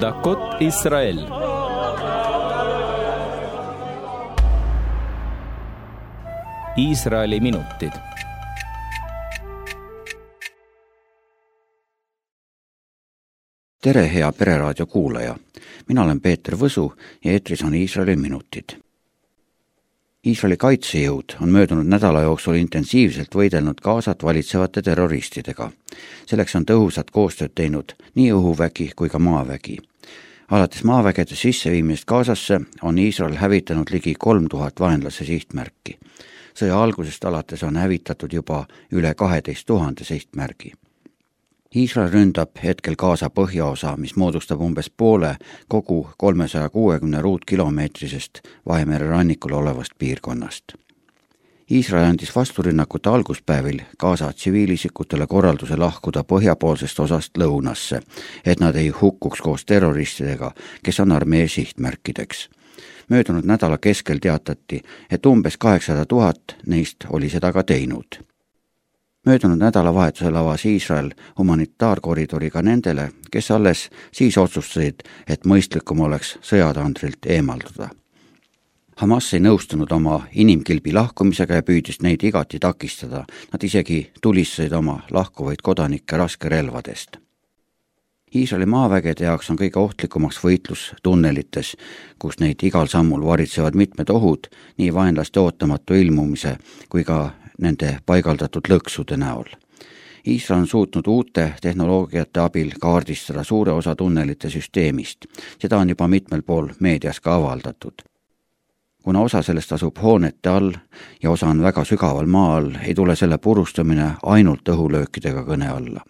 דקות ישראל Iisraeli minutid. tere, hea Pereraadio kuulaja. mina olen Peeter Võsu ja eetris on Iisraeli minutid. Iisraeli kaitsejõud on möödunud nädala jooksul intensiivselt võidelnud Gazat valitsevate terroristidega. selleks on tõhusat koostööd teinud nii õhuvägi kui ka maavägi alates maavägede sisseviimisest Gazasse on Iisrael hävitanud ligi kolm tuhat vaenlase sihtmärki sõja algusest alates on hävitatud juba üle kaheteist tuhande sihtmärgi. Iisrael ründab hetkel Gaza põhjaosa, mis moodustab umbes poole kogu kolmesaja kuuekümne ruutkilomeetrisest Vahemere rannikul olevast piirkonnast. Iisrael andis vasturünnakute alguspäevil Gaza tsiviilisikutele korralduse lahkuda põhjapoolsest osast lõunasse, et nad ei hukkuks koos terroristidega, kes on armee sihtmärkideks möödunud nädala keskel teatati, et umbes kaheksasada tuhat neist oli seda ka teinud. Möödunud nädalavahetusel avas Iisrael humanitaarkoridori ka nendele, kes alles siis otsustasid, et mõistlikum oleks sõjatandrilt eemalduda. Hamas ei nõustunud oma inimkilbi lahkumisega ja püüdis neid igati takistada, nad isegi tulistasid oma lahkuvaid kodanikke raskerelvadest Iisraeli maavägede jaoks on kõige ohtlikumaks võitlus tunnelites, kus neid igal sammul varitsevad mitmed ohud nii vaenlaste ootamatu ilmumise kui ka nende paigaldatud lõksude näol. Iisrael on suutnud uute tehnoloogiate abil kaardistada suure osa tunnelite süsteemist, seda on juba mitmel pool meedias ka avaldatud kuna osa sellest asub hoonete all ja osa on väga sügaval maa all, ei tule selle purustamine ainult õhulöökidega kõne alla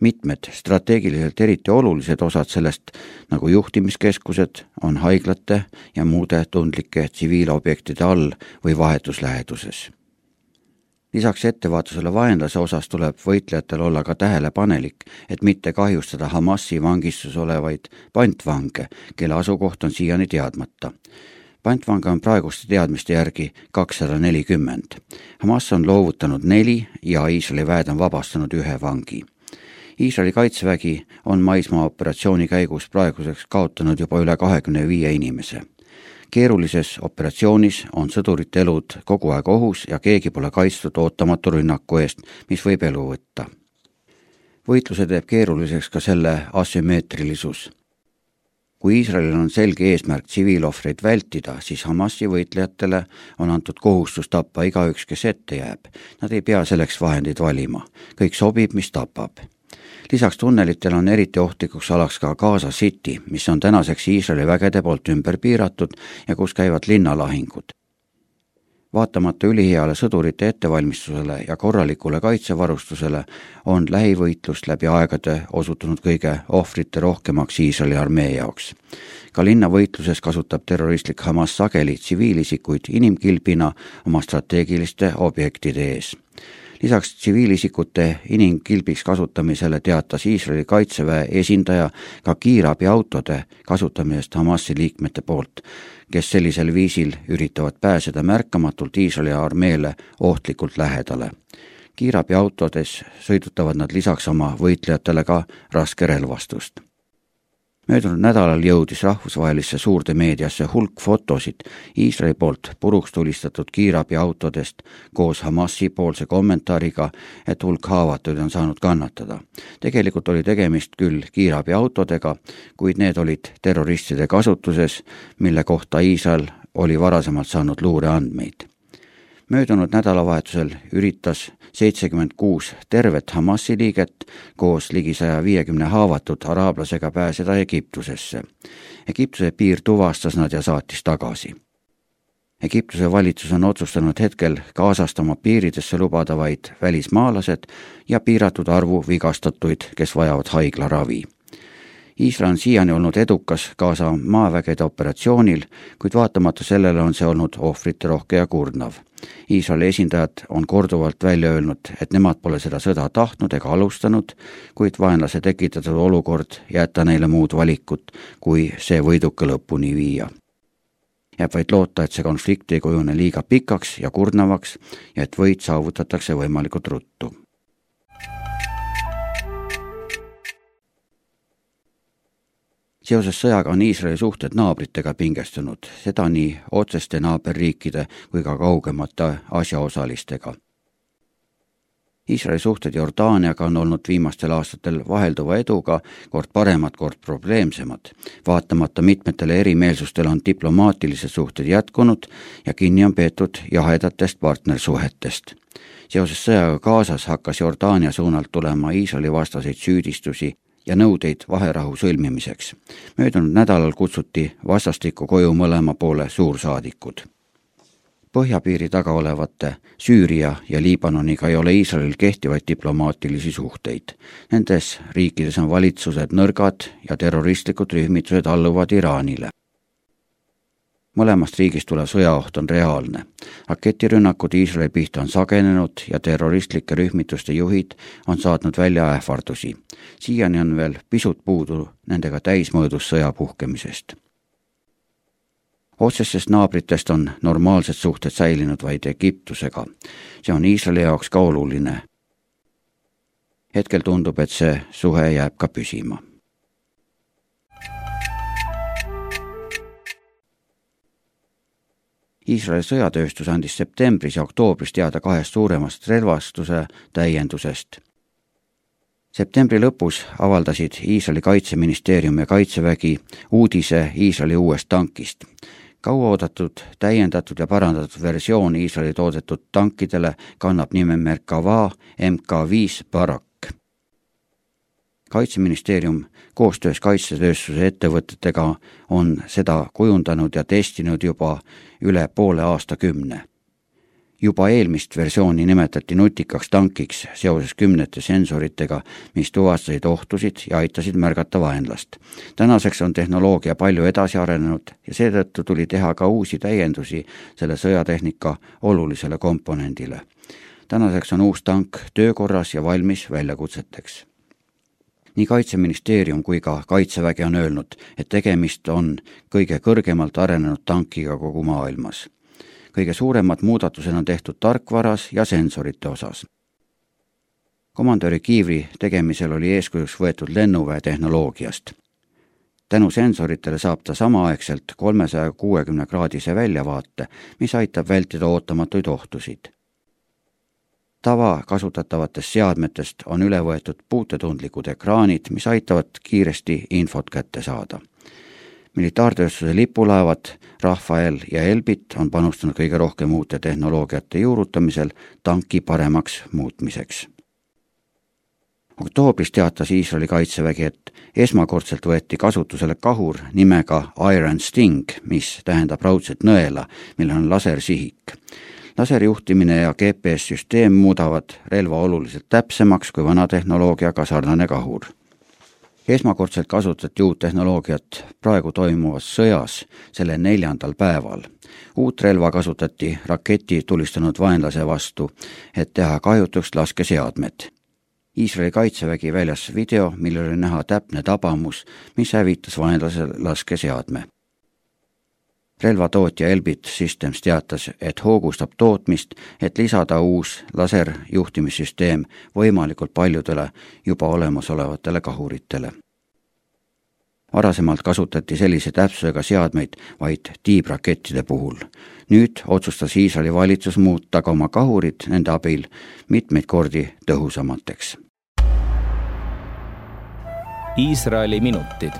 mitmed strateegiliselt eriti olulised osad sellest, nagu juhtimiskeskused, on haiglate ja muude tundlike tsiviilobjektide all või vahetus läheduses. Lisaks ettevaatusele vaenlase osas tuleb võitlejatel olla ka tähelepanelik, et mitte kahjustada Hamasi vangistuses olevaid pantvange, kelle asukoht on siiani teadmata pantvange on praeguste teadmiste järgi kakssada nelikümmend. Hamas on loovutanud neli ja Iisraeli väed on vabastanud ühe vangi Iisraeli kaitsevägi on maismaaoperatsiooni käigus praeguseks kaotanud juba üle kahekümne viie inimese. Keerulises operatsioonis on sõdurite elud kogu aeg ohus ja keegi pole kaitstud ootamatu rünnaku eest, mis võib elu võtta. võitluse teeb keeruliseks ka selle asümmeetrilisus kui Iisraelil on selge eesmärk tsiviilohvreid vältida, siis Hamasi võitlejatele on antud kohustus tappa igaüks, kes ette jääb. Nad ei pea selleks vahendeid valima, kõik sobib, mis tapab lisaks tunnelitele on eriti ohtlikuks alaks ka Gaza City, mis on tänaseks Iisraeli vägede poolt ümber piiratud ja kus käivad linnalahingud. vaatamata üliheale sõdurite ettevalmistusele ja korralikule kaitsevarustusele on lähivõitlus läbi aegade osutunud kõige ohvrite rohkemaks Iisraeli armee jaoks. ka linnavõitluses kasutab terroristlik Hamas sageli tsiviilisikuid inimkilbina oma strateegiliste objektide ees lisaks tsiviilisikute inimkilbiks kasutamisele teatas Iisraeli kaitseväe esindaja ka kiirabiautode kasutamisest Hamasi liikmete poolt, kes sellisel viisil üritavad pääseda märkamatult Iisraeli armeele ohtlikult lähedale. kiirabiautodes sõidutavad nad lisaks oma võitlejatele ka raskerelvastust möödunud nädalal jõudis rahvusvahelisse suurde meediasse hulk fotosid Iisraeli poolt puruks tulistatud kiirabiautodest koos Hamasi poolse kommentaariga, et hulk haavatuid on saanud kannatada. tegelikult oli tegemist küll kiirabiautodega, kuid need olid terroristide kasutuses, mille kohta Iisrael oli varasemalt saanud luureandmeid möödunud nädalavahetusel üritas seitsekümmend kuus tervet Hamasi liiget koos ligi saja viiekümne haavatud araablasega pääseda Egiptusesse. Egiptuse piir tuvastas nad ja saatis tagasi. Egiptuse valitsus on otsustanud hetkel Gazast oma piiridesse lubada vaid välismaalased ja piiratud arvu vigastatuid, kes vajavad haiglaravi Iisrael on siiani olnud edukas Gaza maavägede operatsioonil, kuid vaatamata sellele on see olnud ohvriterohke ja kurnav. Iisraeli esindajad on korduvalt välja öelnud, et nemad pole seda sõda tahtnud ega alustanud, kuid vaenlase tekitatud olukord jätta neile muud valikut, kui see võiduka lõpuni viia. jääb vaid loota, et see konflikt ei kujune liiga pikaks ja kurnavaks ja et võit saavutatakse võimalikult ruttu seoses sõjaga on Iisraeli suhted naabritega pingestunud, seda nii otseste naaberriikide kui ka kaugemate asjaosalistega Iisraeli suhted Jordaaniaga on olnud viimastel aastatel vahelduva eduga, kord paremad, kord probleemsemad. vaatamata mitmetele erimeelsustele on diplomaatilised suhted jätkunud ja kinni on peetud jahedatest partnersuhetest. seoses sõjaga Gazas hakkas Jordaania suunalt tulema Iisraeli vastaseid süüdistusi ja nõudeid vaherahu sõlmimiseks. möödunud nädalal kutsuti vastastikku koju mõlema poole suursaadikud põhjapiiri taga olevate Süüria ja Liibanoniga ei ole Iisraelil kehtivaid diplomaatilisi suhteid. Nendes riikides on valitsused nõrgad ja terroristlikud rühmitused alluvad Iraanile. Mõlemast riigist tulev sõjaoht on reaalne. raketirünnakud Iisraeli pihta on sagenenud ja terroristlike rühmituste juhid on saatnud välja ähvardusi. siiani on veel pisut puudu nendega täismõõdus sõja puhkemisest otsestest naabritest on normaalsed suhted säilinud vaid Egiptusega. see on Iisraeli jaoks ka oluline. hetkel tundub, et see suhe jääb ka püsima. Iisraeli sõjatööstus andis septembris ja oktoobris teada kahest suuremast relvastuse täiendusest septembri lõpus avaldasid Iisraeli kaitseministeerium ja kaitsevägi uudise Iisraeli uuest tankist kauaoodatud, täiendatud ja parandatud versioon Iisraeli toodetud tankidele kannab nime Merkava MK5 Barak. Kaitseministeerium koostöös kaitsetööstuse ettevõtetega on seda kujundanud ja testinud juba üle poole aastakümne juba eelmist versiooni nimetati nutikaks tankiks seoses kümnete sensoritega, mis tuvastasid ohtusid ja aitasid märgata vaenlast. tänaseks on tehnoloogia palju edasi arenenud ja seetõttu tuli teha ka uusi täiendusi selle sõjatehnika olulisele komponendile. tänaseks on uus tank töökorras ja valmis väljakutseteks nii Kaitseministeerium kui ka Kaitsevägi on öelnud, et tegemist on kõige kõrgemalt arenenud tankiga kogu maailmas kõige suuremad muudatused on tehtud tarkvaras ja sensorite osas. komandöri kiivri tegemisel oli eeskujuks võetud lennuväe tehnoloogiast. tänu sensoritele saab ta samaaegselt kolmesaja kuuekümne kraadise väljavaate, mis aitab vältida ootamatuid ohtusid tavakasutatavatest seadmetest on üle võetud puutetundlikud ekraanid, mis aitavad kiiresti infot kätte saada militaartööstuse lipulaevad Rafael ja Elbit on panustanud kõige rohkem uute tehnoloogiate juurutamisel tanki paremaks muutmiseks. oktoobris teatas Iisraeli kaitsevägi, et esmakordselt võeti kasutusele kahur nimega Iron Sting, mis tähendab raudset nõela, millel on lasersihik laserjuhtimine ja GPS-süsteem muudavad relva oluliselt täpsemaks kui vana tehnoloogiaga sarnane kahur esmakordselt kasutati uut tehnoloogiat praegu toimuvas sõjas selle neljandal päeval. uut relva kasutati raketi tulistanud vaenlase vastu, et teha kahjutuks laskeseadmed. Iisraeli kaitsevägi väljas video, millel oli näha täpne tabamus, mis hävitas vaenlase laskeseadme relvatootja Elbit Systems teatas, et hoogustab tootmist, et lisada uus laserjuhtimissüsteem võimalikult paljudele juba olemasolevatele kahuritele. varasemalt kasutati sellise täpsusega seadmeid vaid tiibrakettide puhul. nüüd otsustas Iisraeli valitsus muuta ka oma kahurid nende abil mitmeid kordi tõhusamateks. Iisraeli minutid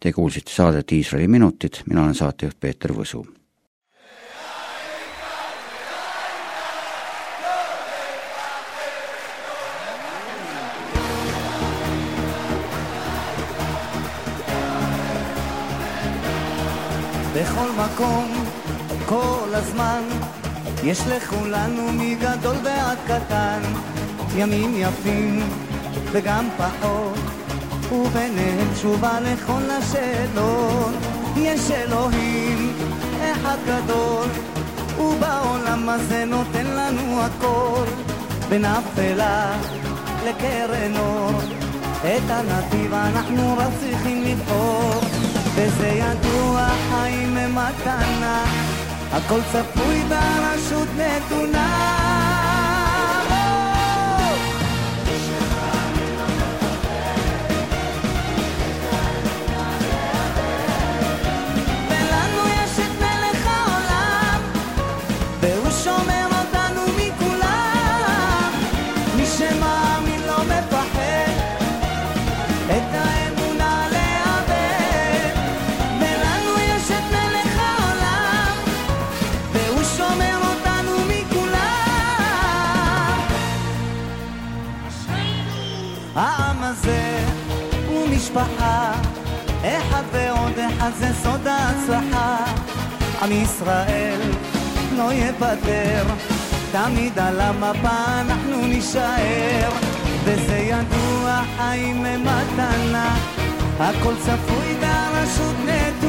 Te kuulsite saadet Iisraeli minutid, mina olen saatejuht Peeter Võsu. בכל מקום, כל הזמן, יש לכולנו מגדול ועד קטן, ימים יפים וגם פחות. וביניהם תשובה לכל השאלות. יש אלוהים אחד גדול, ובעולם הזה נותן לנו הכל, בין אפלה לקרן אור. את הנתיב אנחנו רק צריכים לבחור, וזה ידוע, חיים הם מתנה, הכל צפוי והרשות נתונה. חבר ומשפחה, אחד ועוד אחד זה סוד ההצלחה. עם ישראל לא יוותר, תמיד על המפה אנחנו נישאר. וזה ידוע, חיים הם מתנה, הכל צפוי והרשות נתונה.